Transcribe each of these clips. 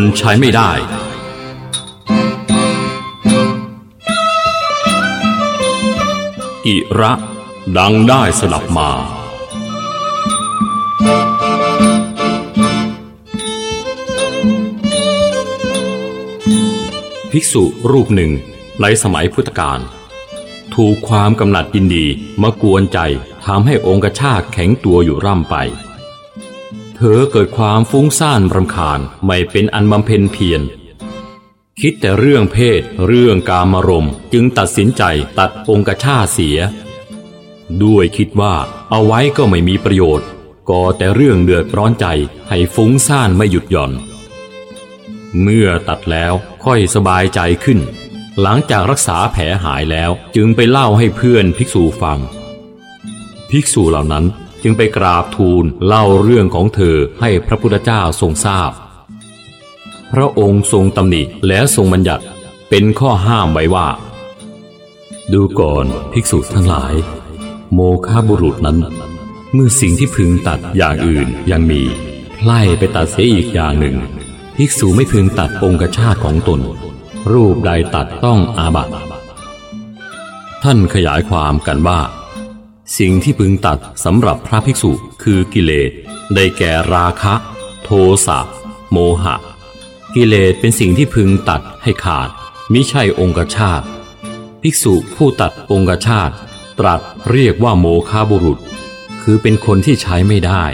นใช้ไม่ได้อิระ ดังได้สลับมา ภิกษุรูปหนึ่งในสมัยพุทธกาลถูกความกำหนัดยินดีมากวนใจทำให้องค์ชาตแข็งตัวอยู่ร่ำไป เธอเกิดความฟุ้งซ่านรำคาญไม่เป็นอันบำเพ็ญเพียรคิดแต่เรื่องเพศ เรื่องกามารมณ์ จึงตัดสินใจตัดองคชาตเสีย ด้วยคิดว่าเอาไว้ก็ไม่มีประโยชน์ก่อแต่เรื่องเดือดร้อนใจให้ฟุ้งซ่านไม่หยุดหย่อน เมื่อตัดแล้วค่อยสบายใจขึ้น หลังจากรักษาแผลหายแล้วจึงไปเล่าให้เพื่อนภิกษุฟัง ภิกษุเหล่านั้น จึงไปกราบทูลเล่าเรื่องของเธอให้พระพุทธเจ้าทรงทราบพระองค์ทรงตำหนิและทรงบัญญัติเป็นข้อห้ามไว้ว่า ดูก่อนภิกษุทั้งหลาย โมฆะบุรุษนั้น เมื่อสิ่งที่พึงตัดอย่างอื่นยังมีไล่ไปตัดเสียอีกอย่างหนึ่ง ภิกษุไม่พึงตัดองคชาตของตน รูปใดตัดต้องอาบัติท่านขยายความกันว่า สิ่งที่พึงตัดสำหรับพระภิกษุคือกิเลส ได้แก่ราคะ โทสะ โมหะ กิเลสเป็นสิ่งที่พึงตัดให้ขาด มิใช่องคชาต ภิกษุผู้ตัดองคชาต ตรัสเรียกว่าโมฆะบุรุษ คือเป็นคนที่ใช้ไม่ได้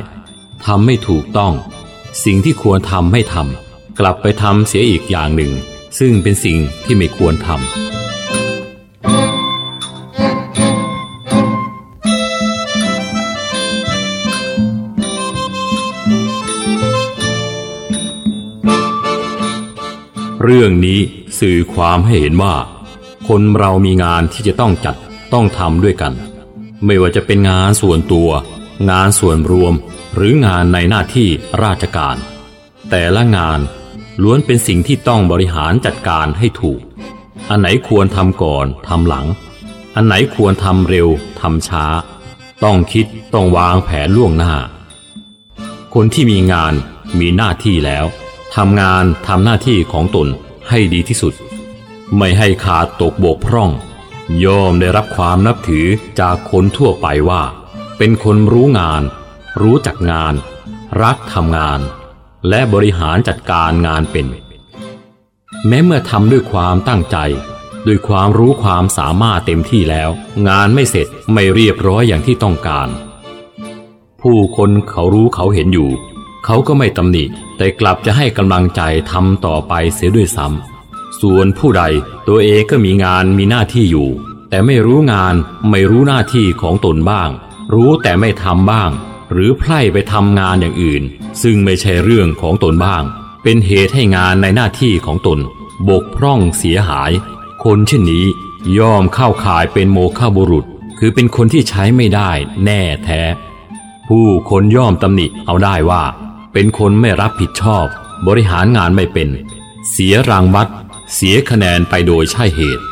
ทำไม่ถูกต้อง สิ่งที่ควรทำไม่ทำ กลับไปทำเสียอีกอย่างหนึ่ง ซึ่งเป็นสิ่งที่ไม่ควรทำ เรื่องนี้สื่อความให้เห็นว่า คนเรามีงานที่จะต้องจัดต้องทำด้วยกัน ไม่ว่าจะเป็นงานส่วนตัว งานส่วนรวม หรืองานในหน้าที่ราชการ แต่ละงานล้วนเป็นสิ่งที่ต้องบริหารจัดการให้ถูก อันไหนควรทำก่อนทำหลัง อันไหนควรทำเร็วทำช้า ต้องคิดต้องวางแผนล่วงหน้า คนที่มีงานมีหน้าที่แล้ว ทำงานทำหน้าที่ของตนให้ดีที่สุด ไม่ให้ขาดตกบกพร่อง ย่อมได้รับความนับถือจากคนทั่วไปว่า เป็นคนรู้งาน รู้จักงาน รักทำงาน และบริหารจัดการงานเป็น แม้เมื่อทำด้วยความตั้งใจ ด้วยความรู้ความสามารถเต็มที่แล้ว งานไม่เสร็จไม่เรียบร้อยอย่างที่ต้องการ ผู้คนเขารู้เขาเห็นอยู่ เขาก็ไม่ตำหนิ แต่กลับจะให้กำลังใจทำต่อไปเสียด้วยซ้ำส่วนผู้ใดตัวเองก็มีงานมีหน้าที่อยู่ แต่ไม่รู้งานไม่รู้หน้าที่ของตนบ้าง รู้แต่ไม่ทำบ้าง หรือไพร่ไปทำงานอย่างอื่น ซึ่งไม่ใช่เรื่องของตนบ้าง เป็นเหตุให้งานในหน้าที่ของตน บกพร่องเสียหาย คนเช่นนี้ย่อมเข้าข่ายเป็นโมฆะบุรุษ คือเป็นคนที่ใช้ไม่ได้แน่แท้ ผู้คนย่อมตำหนิเอาได้ว่า เป็นคนไม่รับผิดชอบ บริหารงานไม่เป็น เสียรางวัด เสียคะแนนไปโดยใช่เหตุ